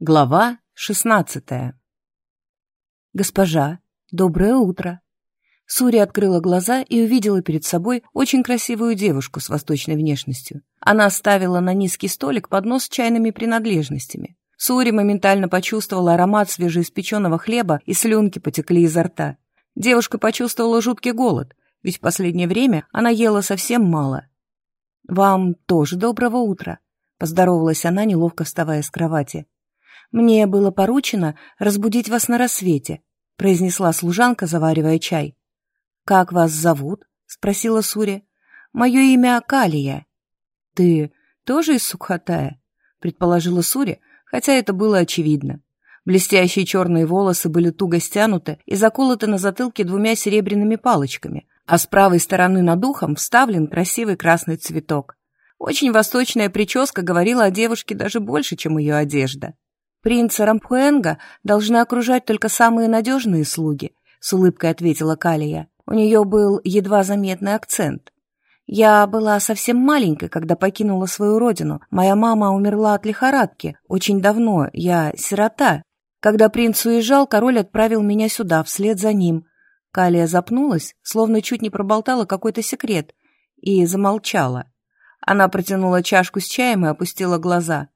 Глава шестнадцатая. «Госпожа, доброе утро!» Суря открыла глаза и увидела перед собой очень красивую девушку с восточной внешностью. Она ставила на низкий столик поднос с чайными принадлежностями. Сури моментально почувствовала аромат свежеиспеченного хлеба, и слюнки потекли изо рта. Девушка почувствовала жуткий голод, ведь в последнее время она ела совсем мало. «Вам тоже доброго утра», — поздоровалась она, неловко вставая с кровати. «Мне было поручено разбудить вас на рассвете», — произнесла служанка, заваривая чай. «Как вас зовут?» — спросила Сури. «Мое имя Калия». «Ты тоже из Сукхатая?» — предположила Сури, хотя это было очевидно. Блестящие черные волосы были туго стянуты и заколоты на затылке двумя серебряными палочками, а с правой стороны над ухом вставлен красивый красный цветок. Очень восточная прическа говорила о девушке даже больше, чем ее одежда. «Принца Рампуэнга должны окружать только самые надежные слуги», — с улыбкой ответила Калия. У нее был едва заметный акцент. «Я была совсем маленькой, когда покинула свою родину. Моя мама умерла от лихорадки. Очень давно. Я сирота. Когда принц уезжал, король отправил меня сюда, вслед за ним». Калия запнулась, словно чуть не проболтала какой-то секрет, и замолчала. Она протянула чашку с чаем и опустила глаза.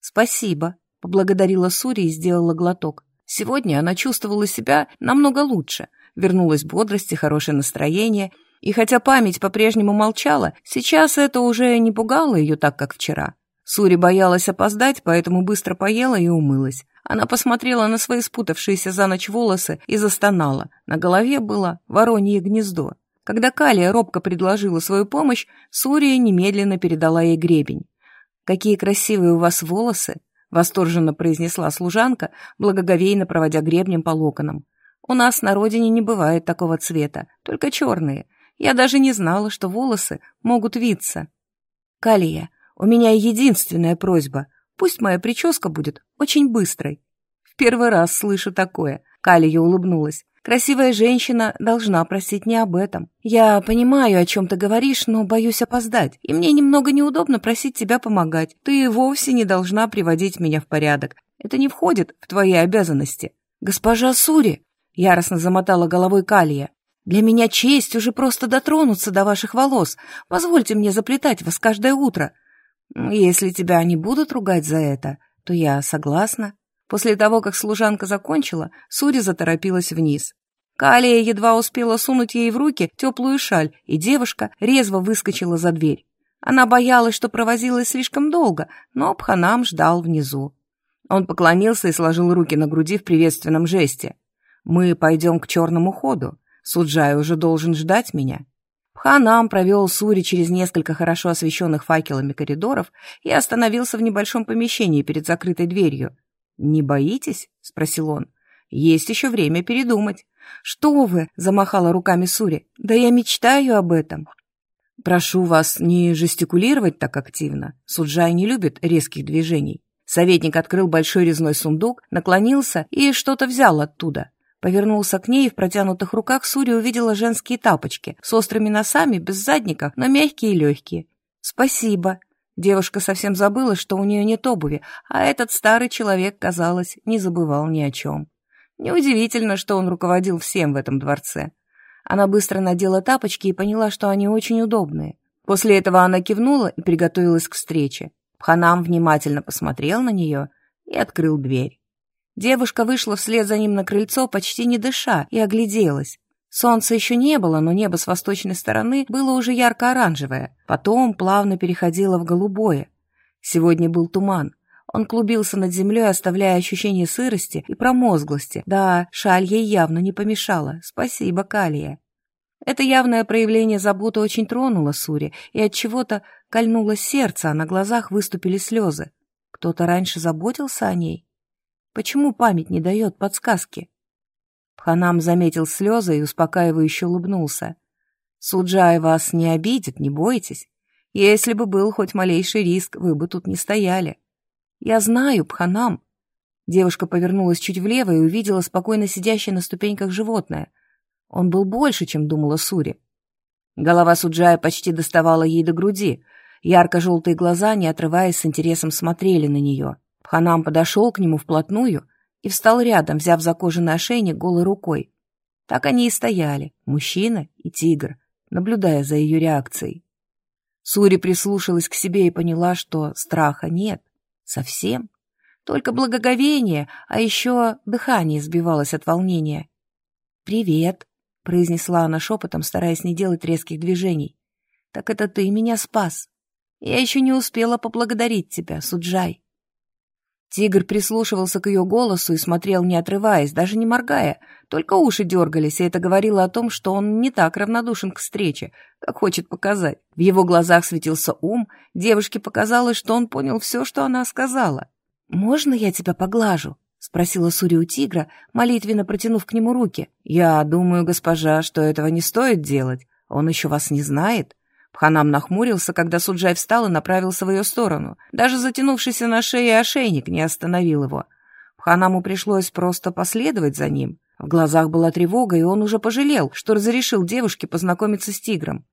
«Спасибо», Поблагодарила Сури и сделала глоток. Сегодня она чувствовала себя намного лучше. Вернулась бодрость и хорошее настроение. И хотя память по-прежнему молчала, сейчас это уже не пугало ее так, как вчера. Сури боялась опоздать, поэтому быстро поела и умылась. Она посмотрела на свои спутавшиеся за ночь волосы и застонала. На голове было воронье гнездо. Когда Калия робко предложила свою помощь, Сурия немедленно передала ей гребень. «Какие красивые у вас волосы!» Восторженно произнесла служанка, благоговейно проводя гребнем по локонам. «У нас на родине не бывает такого цвета, только черные. Я даже не знала, что волосы могут виться». «Калия, у меня единственная просьба. Пусть моя прическа будет очень быстрой». «В первый раз слышу такое», — Калия улыбнулась. Красивая женщина должна просить не об этом. Я понимаю, о чем ты говоришь, но боюсь опоздать, и мне немного неудобно просить тебя помогать. Ты вовсе не должна приводить меня в порядок. Это не входит в твои обязанности. Госпожа Сури, яростно замотала головой Калия, для меня честь уже просто дотронуться до ваших волос. Позвольте мне заплетать вас каждое утро. Если тебя не будут ругать за это, то я согласна. После того, как служанка закончила, Сури заторопилась вниз. Калия едва успела сунуть ей в руки теплую шаль, и девушка резво выскочила за дверь. Она боялась, что провозилась слишком долго, но Пханам ждал внизу. Он поклонился и сложил руки на груди в приветственном жесте. «Мы пойдем к черному ходу. Суджай уже должен ждать меня». Пханам провел Сури через несколько хорошо освещенных факелами коридоров и остановился в небольшом помещении перед закрытой дверью. «Не боитесь?» — спросил он. «Есть еще время передумать». «Что вы?» — замахала руками Сури. «Да я мечтаю об этом». «Прошу вас не жестикулировать так активно. Суджай не любит резких движений». Советник открыл большой резной сундук, наклонился и что-то взял оттуда. Повернулся к ней, и в протянутых руках Сури увидела женские тапочки с острыми носами, без задников, но мягкие и легкие. «Спасибо», Девушка совсем забыла, что у нее нет обуви, а этот старый человек, казалось, не забывал ни о чем. Неудивительно, что он руководил всем в этом дворце. Она быстро надела тапочки и поняла, что они очень удобные. После этого она кивнула и приготовилась к встрече. Пханам внимательно посмотрел на нее и открыл дверь. Девушка вышла вслед за ним на крыльцо, почти не дыша, и огляделась. Солнца еще не было, но небо с восточной стороны было уже ярко-оранжевое, потом плавно переходило в голубое. Сегодня был туман. Он клубился над землей, оставляя ощущение сырости и промозглости. Да, шаль ей явно не помешала. Спасибо, Калия. Это явное проявление заботы очень тронуло Сури, и от чего-то кольнуло сердце, а на глазах выступили слезы. Кто-то раньше заботился о ней? Почему память не дает подсказки? Ханам заметил слезы и успокаивающе улыбнулся. «Суджай вас не обидит, не бойтесь. Если бы был хоть малейший риск, вы бы тут не стояли». «Я знаю, Пханам». Девушка повернулась чуть влево и увидела спокойно сидящее на ступеньках животное. Он был больше, чем думала Сури. Голова Суджая почти доставала ей до груди. Ярко-желтые глаза, не отрываясь с интересом, смотрели на нее. Пханам подошел к нему вплотную и встал рядом, взяв за кожаный ошейник голой рукой. Так они и стояли, мужчина и тигр, наблюдая за ее реакцией. Сури прислушалась к себе и поняла, что страха нет. Совсем. Только благоговение, а еще дыхание сбивалось от волнения. «Привет», — произнесла она шепотом, стараясь не делать резких движений. «Так это ты меня спас. Я еще не успела поблагодарить тебя, Суджай». Тигр прислушивался к ее голосу и смотрел, не отрываясь, даже не моргая, только уши дергались, и это говорило о том, что он не так равнодушен к встрече, как хочет показать. В его глазах светился ум, девушке показалось, что он понял все, что она сказала. «Можно я тебя поглажу?» — спросила Сури у тигра, молитвенно протянув к нему руки. «Я думаю, госпожа, что этого не стоит делать. Он еще вас не знает». Пханам нахмурился, когда Суджай встал и направился в ее сторону. Даже затянувшийся на шее ошейник не остановил его. Пханаму пришлось просто последовать за ним. В глазах была тревога, и он уже пожалел, что разрешил девушке познакомиться с тигром.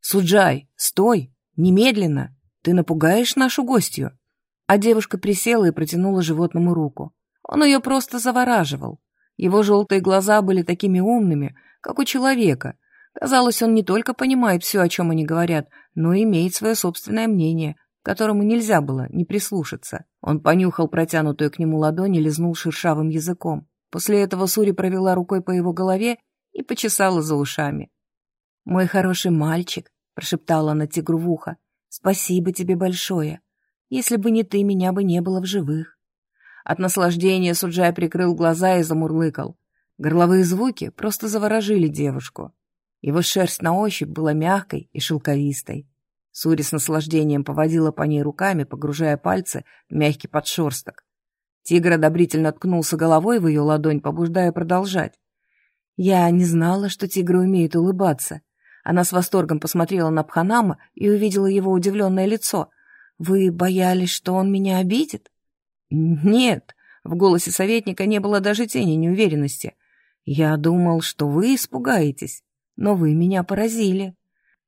«Суджай, стой! Немедленно! Ты напугаешь нашу гостью!» А девушка присела и протянула животному руку. Он ее просто завораживал. Его желтые глаза были такими умными, как у человека — Казалось, он не только понимает все, о чем они говорят, но и имеет свое собственное мнение, которому нельзя было не прислушаться. Он понюхал протянутую к нему ладонь и лизнул шершавым языком. После этого Сури провела рукой по его голове и почесала за ушами. «Мой хороший мальчик», — прошептала она тигру в ухо, — «спасибо тебе большое. Если бы не ты, меня бы не было в живых». От наслаждения Суджай прикрыл глаза и замурлыкал. Горловые звуки просто заворожили девушку. Его шерсть на ощупь была мягкой и шелковистой. Сури с наслаждением поводила по ней руками, погружая пальцы в мягкий подшерсток. Тигр одобрительно ткнулся головой в ее ладонь, побуждая продолжать. Я не знала, что тигры умеют улыбаться. Она с восторгом посмотрела на Пханама и увидела его удивленное лицо. «Вы боялись, что он меня обидит?» «Нет», — в голосе советника не было даже тени неуверенности. «Я думал, что вы испугаетесь» но вы меня поразили.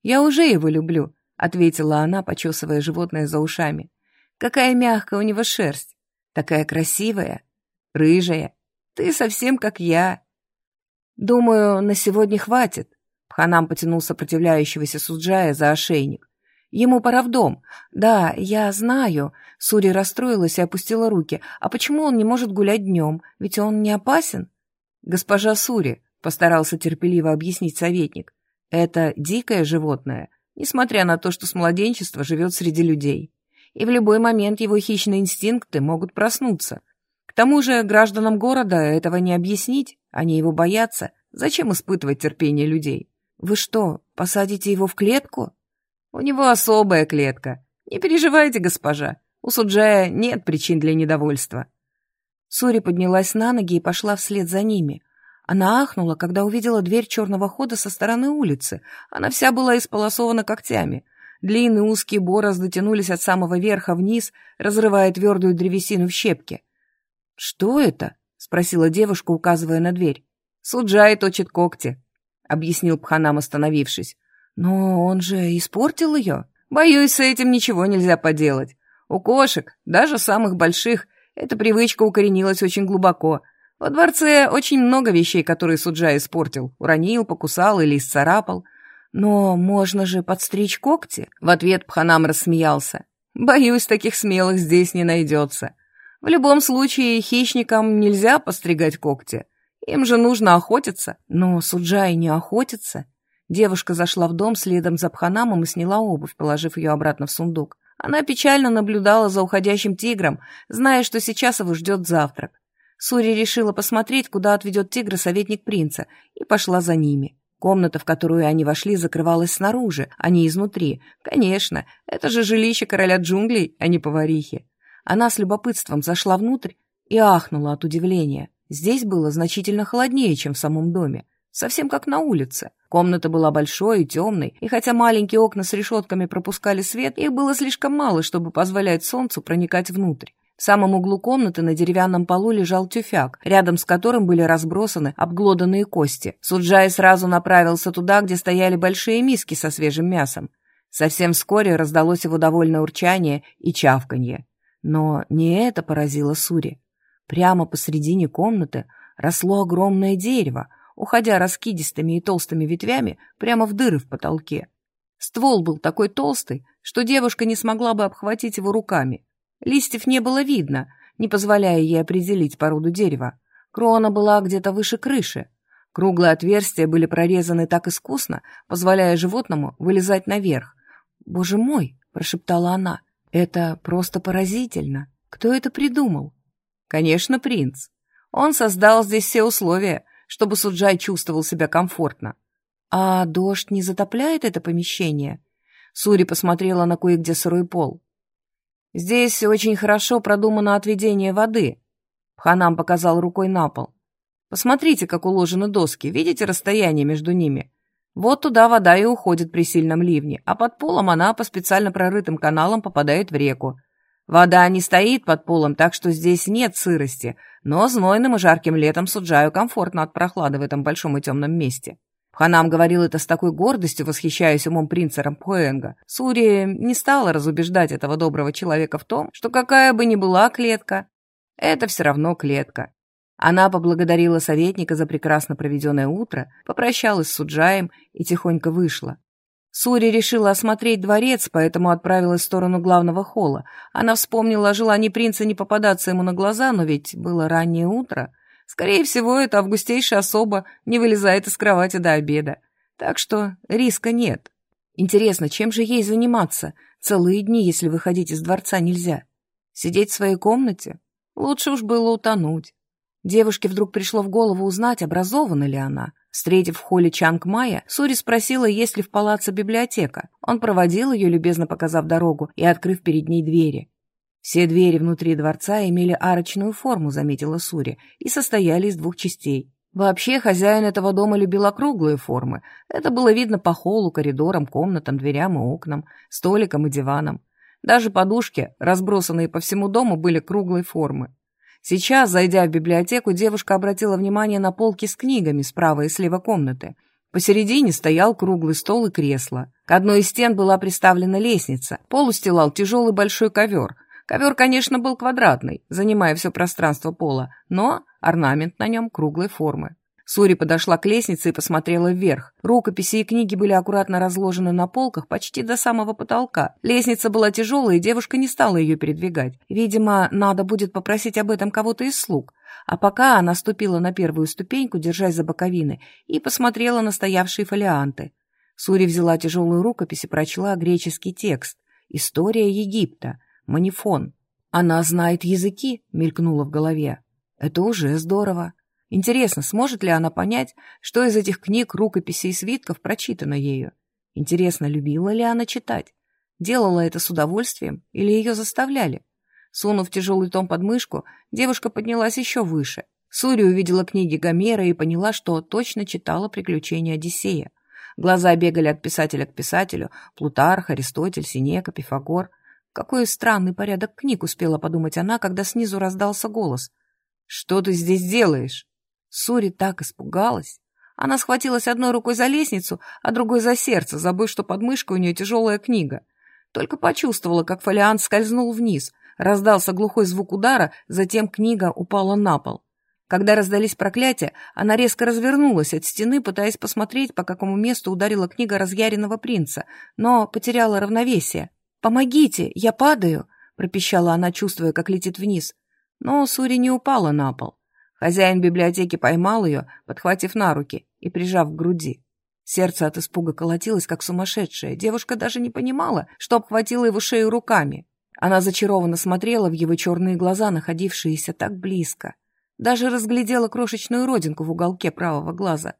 Я уже его люблю, ответила она, почесывая животное за ушами. Какая мягкая у него шерсть, такая красивая, рыжая. Ты совсем как я. Думаю, на сегодня хватит. Пханам потянул сопротивляющегося Суджая за ошейник. Ему пора в дом. Да, я знаю. Сури расстроилась и опустила руки. А почему он не может гулять днем? Ведь он не опасен? Госпожа Сури, — постарался терпеливо объяснить советник. «Это дикое животное, несмотря на то, что с младенчества живет среди людей. И в любой момент его хищные инстинкты могут проснуться. К тому же гражданам города этого не объяснить, они его боятся. Зачем испытывать терпение людей? Вы что, посадите его в клетку? У него особая клетка. Не переживайте, госпожа. У Суджая нет причин для недовольства. Сури поднялась на ноги и пошла вслед за ними. Она ахнула, когда увидела дверь черного хода со стороны улицы. Она вся была исполосована когтями. Длинные узкие борозды тянулись от самого верха вниз, разрывая твердую древесину в щепки. «Что это?» — спросила девушка, указывая на дверь. «Суджай точит когти», — объяснил Пханам, остановившись. «Но он же испортил ее. Боюсь, с этим ничего нельзя поделать. У кошек, даже самых больших, эта привычка укоренилась очень глубоко — во дворце очень много вещей, которые Суджа испортил. Уронил, покусал или исцарапал. Но можно же подстричь когти? В ответ Пханам рассмеялся. Боюсь, таких смелых здесь не найдется. В любом случае, хищникам нельзя постригать когти. Им же нужно охотиться. Но Суджай не охотится. Девушка зашла в дом следом за Пханамом и сняла обувь, положив ее обратно в сундук. Она печально наблюдала за уходящим тигром, зная, что сейчас его ждет завтрак. Сури решила посмотреть, куда отведет тигра советник принца, и пошла за ними. Комната, в которую они вошли, закрывалась снаружи, а не изнутри. Конечно, это же жилище короля джунглей, а не поварихи. Она с любопытством зашла внутрь и ахнула от удивления. Здесь было значительно холоднее, чем в самом доме. Совсем как на улице. Комната была большой и темной, и хотя маленькие окна с решетками пропускали свет, их было слишком мало, чтобы позволять солнцу проникать внутрь. В самом углу комнаты на деревянном полу лежал тюфяк, рядом с которым были разбросаны обглоданные кости. Суджай сразу направился туда, где стояли большие миски со свежим мясом. Совсем вскоре раздалось его довольное урчание и чавканье. Но не это поразило Сури. Прямо посредине комнаты росло огромное дерево, уходя раскидистыми и толстыми ветвями прямо в дыры в потолке. Ствол был такой толстый, что девушка не смогла бы обхватить его руками. Листьев не было видно, не позволяя ей определить породу дерева. Крона была где-то выше крыши. Круглые отверстия были прорезаны так искусно, позволяя животному вылезать наверх. «Боже мой!» — прошептала она. «Это просто поразительно! Кто это придумал?» «Конечно, принц. Он создал здесь все условия, чтобы Суджай чувствовал себя комфортно. А дождь не затопляет это помещение?» Сури посмотрела на кое-где сырой пол. «Здесь очень хорошо продумано отведение воды», — Пханам показал рукой на пол. «Посмотрите, как уложены доски, видите расстояние между ними? Вот туда вода и уходит при сильном ливне, а под полом она по специально прорытым каналам попадает в реку. Вода не стоит под полом, так что здесь нет сырости, но знойным и жарким летом Суджаю комфортно от прохлады в этом большом и темном месте». Ханам говорил это с такой гордостью, восхищаясь умом принца Рампуэнга. Сури не стала разубеждать этого доброго человека в том, что какая бы ни была клетка, это все равно клетка. Она поблагодарила советника за прекрасно проведенное утро, попрощалась с Суджаем и тихонько вышла. Сури решила осмотреть дворец, поэтому отправилась в сторону главного холла. Она вспомнила о желании принца не попадаться ему на глаза, но ведь было раннее утро — Скорее всего, эта августейшая особа не вылезает из кровати до обеда. Так что риска нет. Интересно, чем же ей заниматься? Целые дни, если выходить из дворца нельзя. Сидеть в своей комнате? Лучше уж было утонуть. Девушке вдруг пришло в голову узнать, образована ли она. Встретив в холле Чанг Майя, Сури спросила, есть ли в палаце библиотека. Он проводил ее, любезно показав дорогу и открыв перед ней двери. Все двери внутри дворца имели арочную форму, заметила Сури, и состояли из двух частей. Вообще, хозяин этого дома любил округлые формы. Это было видно по холлу, коридорам, комнатам, дверям и окнам, столикам и диванам. Даже подушки, разбросанные по всему дому, были круглой формы. Сейчас, зайдя в библиотеку, девушка обратила внимание на полки с книгами справа и слева комнаты. Посередине стоял круглый стол и кресло. К одной из стен была приставлена лестница. Пол устилал тяжелый большой ковер — Ковер, конечно, был квадратный, занимая все пространство пола, но орнамент на нем круглой формы. Сури подошла к лестнице и посмотрела вверх. Рукописи и книги были аккуратно разложены на полках почти до самого потолка. Лестница была тяжелая, и девушка не стала ее передвигать. Видимо, надо будет попросить об этом кого-то из слуг. А пока она ступила на первую ступеньку, держась за боковины, и посмотрела на стоявшие фолианты. Сури взяла тяжелую рукопись и прочла греческий текст «История Египта», Манифон. Она знает языки, мелькнуло в голове. Это уже здорово. Интересно, сможет ли она понять, что из этих книг, рукописей и свитков прочитано ею? Интересно, любила ли она читать? Делала это с удовольствием или ее заставляли? Сунув тяжелый том под мышку, девушка поднялась еще выше. Сури увидела книги Гомера и поняла, что точно читала «Приключения Одиссея». Глаза бегали от писателя к писателю, Плутарх, Аристотель, Синека, Пифагор. Какой странный порядок книг, успела подумать она, когда снизу раздался голос. «Что ты здесь делаешь?» Сури так испугалась. Она схватилась одной рукой за лестницу, а другой за сердце, забыв, что под мышкой у нее тяжелая книга. Только почувствовала, как фолиант скользнул вниз. Раздался глухой звук удара, затем книга упала на пол. Когда раздались проклятия, она резко развернулась от стены, пытаясь посмотреть, по какому месту ударила книга разъяренного принца, но потеряла равновесие. «Помогите, я падаю!» — пропищала она, чувствуя, как летит вниз. Но Сури не упала на пол. Хозяин библиотеки поймал ее, подхватив на руки и прижав к груди. Сердце от испуга колотилось, как сумасшедшее. Девушка даже не понимала, что обхватила его шею руками. Она зачарованно смотрела в его черные глаза, находившиеся так близко. Даже разглядела крошечную родинку в уголке правого глаза.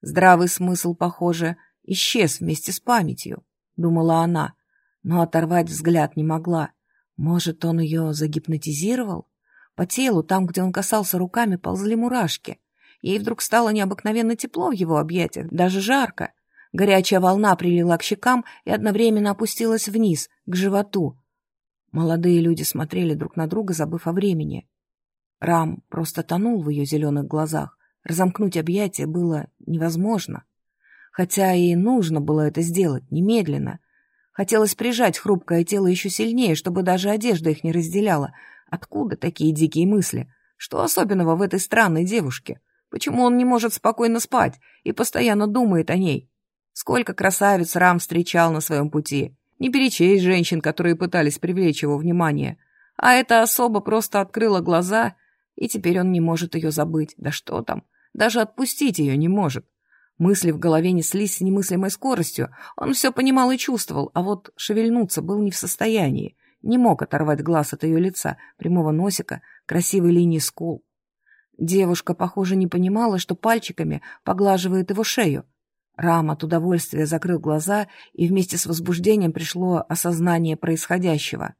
Здравый смысл, похоже, исчез вместе с памятью, думала она но оторвать взгляд не могла. Может, он ее загипнотизировал? По телу, там, где он касался руками, ползли мурашки. Ей вдруг стало необыкновенно тепло в его объятиях, даже жарко. Горячая волна прилила к щекам и одновременно опустилась вниз, к животу. Молодые люди смотрели друг на друга, забыв о времени. Рам просто тонул в ее зеленых глазах. Разомкнуть объятия было невозможно. Хотя и нужно было это сделать немедленно — Хотелось прижать хрупкое тело еще сильнее, чтобы даже одежда их не разделяла. Откуда такие дикие мысли? Что особенного в этой странной девушке? Почему он не может спокойно спать и постоянно думает о ней? Сколько красавиц Рам встречал на своем пути. Не перечесть женщин, которые пытались привлечь его внимание. А эта особа просто открыла глаза, и теперь он не может ее забыть. Да что там, даже отпустить ее не может. Мысли в голове неслись с немыслимой скоростью. Он все понимал и чувствовал, а вот шевельнуться был не в состоянии. Не мог оторвать глаз от ее лица, прямого носика, красивой линии скул. Девушка, похоже, не понимала, что пальчиками поглаживает его шею. Рам от удовольствия закрыл глаза, и вместе с возбуждением пришло осознание происходящего.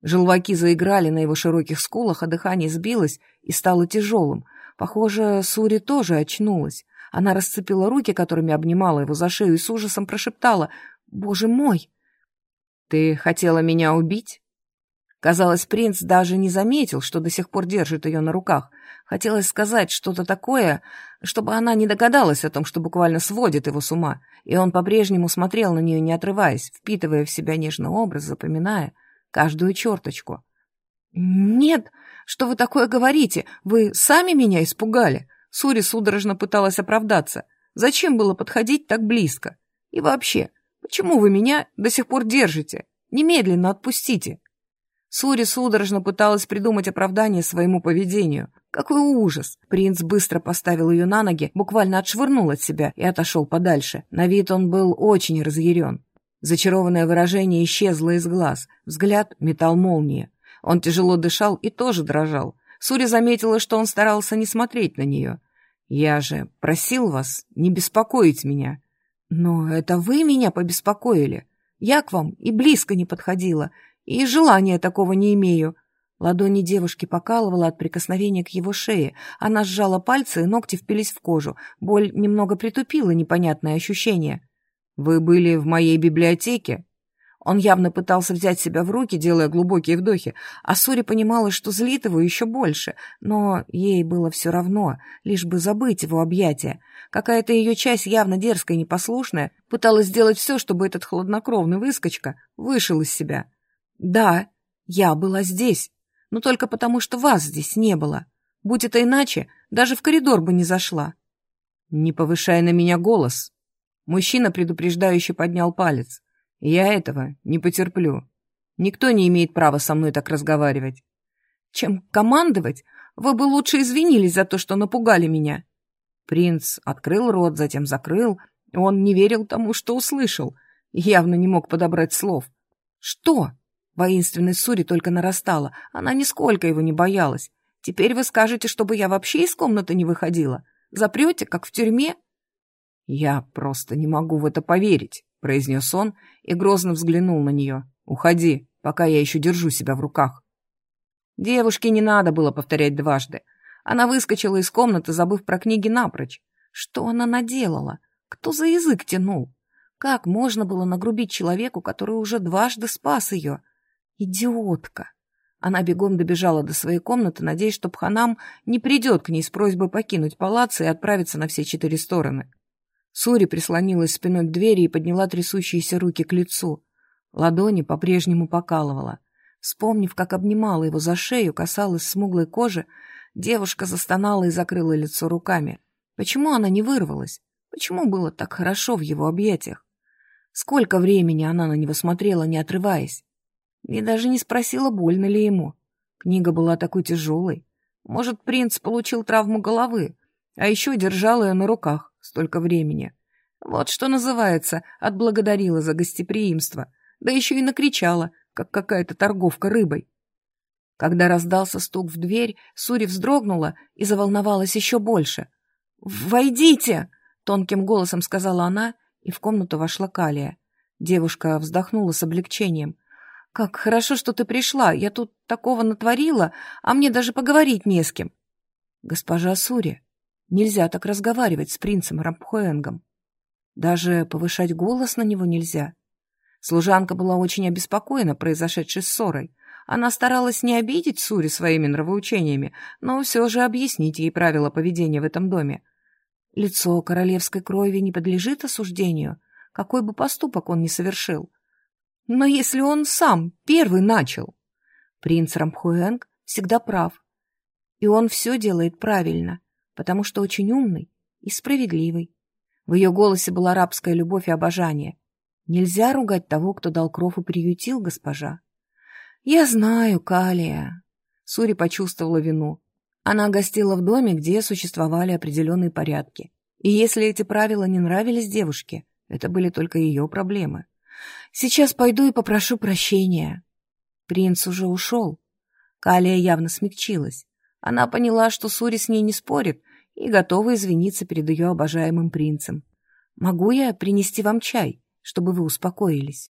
Желваки заиграли на его широких скулах, а дыхание сбилось и стало тяжелым. Похоже, Сури тоже очнулась. Она расцепила руки, которыми обнимала его за шею, и с ужасом прошептала «Боже мой!» «Ты хотела меня убить?» Казалось, принц даже не заметил, что до сих пор держит ее на руках. Хотелось сказать что-то такое, чтобы она не догадалась о том, что буквально сводит его с ума, и он по-прежнему смотрел на нее, не отрываясь, впитывая в себя нежный образ, запоминая каждую черточку. «Нет, что вы такое говорите? Вы сами меня испугали!» Сури судорожно пыталась оправдаться. Зачем было подходить так близко? И вообще, почему вы меня до сих пор держите? Немедленно отпустите. Сури судорожно пыталась придумать оправдание своему поведению. Какой ужас! Принц быстро поставил ее на ноги, буквально отшвырнул от себя и отошел подальше. На вид он был очень разъярен. Зачарованное выражение исчезло из глаз, взгляд метал молнии. Он тяжело дышал и тоже дрожал. Сури заметила, что он старался не смотреть на нее. «Я же просил вас не беспокоить меня». «Но это вы меня побеспокоили. Я к вам и близко не подходила, и желания такого не имею». Ладони девушки покалывала от прикосновения к его шее. Она сжала пальцы, и ногти впились в кожу. Боль немного притупила непонятное ощущение. «Вы были в моей библиотеке?» Он явно пытался взять себя в руки, делая глубокие вдохи, а Сури понимала, что злит его еще больше, но ей было все равно, лишь бы забыть его объятия. Какая-то ее часть, явно дерзкая и непослушная, пыталась сделать все, чтобы этот хладнокровный выскочка вышел из себя. «Да, я была здесь, но только потому, что вас здесь не было. Будь это иначе, даже в коридор бы не зашла». «Не повышай на меня голос». Мужчина предупреждающе поднял палец. Я этого не потерплю. Никто не имеет права со мной так разговаривать. Чем командовать, вы бы лучше извинились за то, что напугали меня. Принц открыл рот, затем закрыл. Он не верил тому, что услышал. Явно не мог подобрать слов. Что? Воинственность Сури только нарастала. Она нисколько его не боялась. Теперь вы скажете, чтобы я вообще из комнаты не выходила? Запрете, как в тюрьме? Я просто не могу в это поверить. — произнес он и грозно взглянул на нее. «Уходи, пока я еще держу себя в руках». Девушке не надо было повторять дважды. Она выскочила из комнаты, забыв про книги напрочь. Что она наделала? Кто за язык тянул? Как можно было нагрубить человеку, который уже дважды спас ее? Идиотка! Она бегом добежала до своей комнаты, надеясь, что Пханам не придет к ней с просьбой покинуть палаццо и отправиться на все четыре стороны. Сури прислонилась спиной к двери и подняла трясущиеся руки к лицу. Ладони по-прежнему покалывала. Вспомнив, как обнимала его за шею, касалась смуглой кожи, девушка застонала и закрыла лицо руками. Почему она не вырвалась? Почему было так хорошо в его объятиях? Сколько времени она на него смотрела, не отрываясь? И даже не спросила, больно ли ему. Книга была такой тяжелой. Может, принц получил травму головы, а еще держал ее на руках столько времени. Вот что называется, отблагодарила за гостеприимство, да еще и накричала, как какая-то торговка рыбой. Когда раздался стук в дверь, Сури вздрогнула и заволновалась еще больше. «Войдите!» — тонким голосом сказала она, и в комнату вошла Калия. Девушка вздохнула с облегчением. «Как хорошо, что ты пришла. Я тут такого натворила, а мне даже поговорить не с кем». «Госпожа Сури», Нельзя так разговаривать с принцем Рампхуэнгом. Даже повышать голос на него нельзя. Служанка была очень обеспокоена произошедшей ссорой. Она старалась не обидеть Сури своими нравоучениями, но все же объяснить ей правила поведения в этом доме. Лицо королевской крови не подлежит осуждению, какой бы поступок он ни совершил. Но если он сам первый начал? Принц Рамхуэнг всегда прав. И он все делает правильно, потому что очень умный и справедливый. В ее голосе была рабская любовь и обожание. Нельзя ругать того, кто дал кров и приютил, госпожа. Я знаю, Калия. Сури почувствовала вину. Она гостила в доме, где существовали определенные порядки. И если эти правила не нравились девушке, это были только ее проблемы. Сейчас пойду и попрошу прощения. Принц уже ушел. Калия явно смягчилась. Она поняла, что Сури с ней не спорит, и готова извиниться перед ее обожаемым принцем. «Могу я принести вам чай, чтобы вы успокоились?»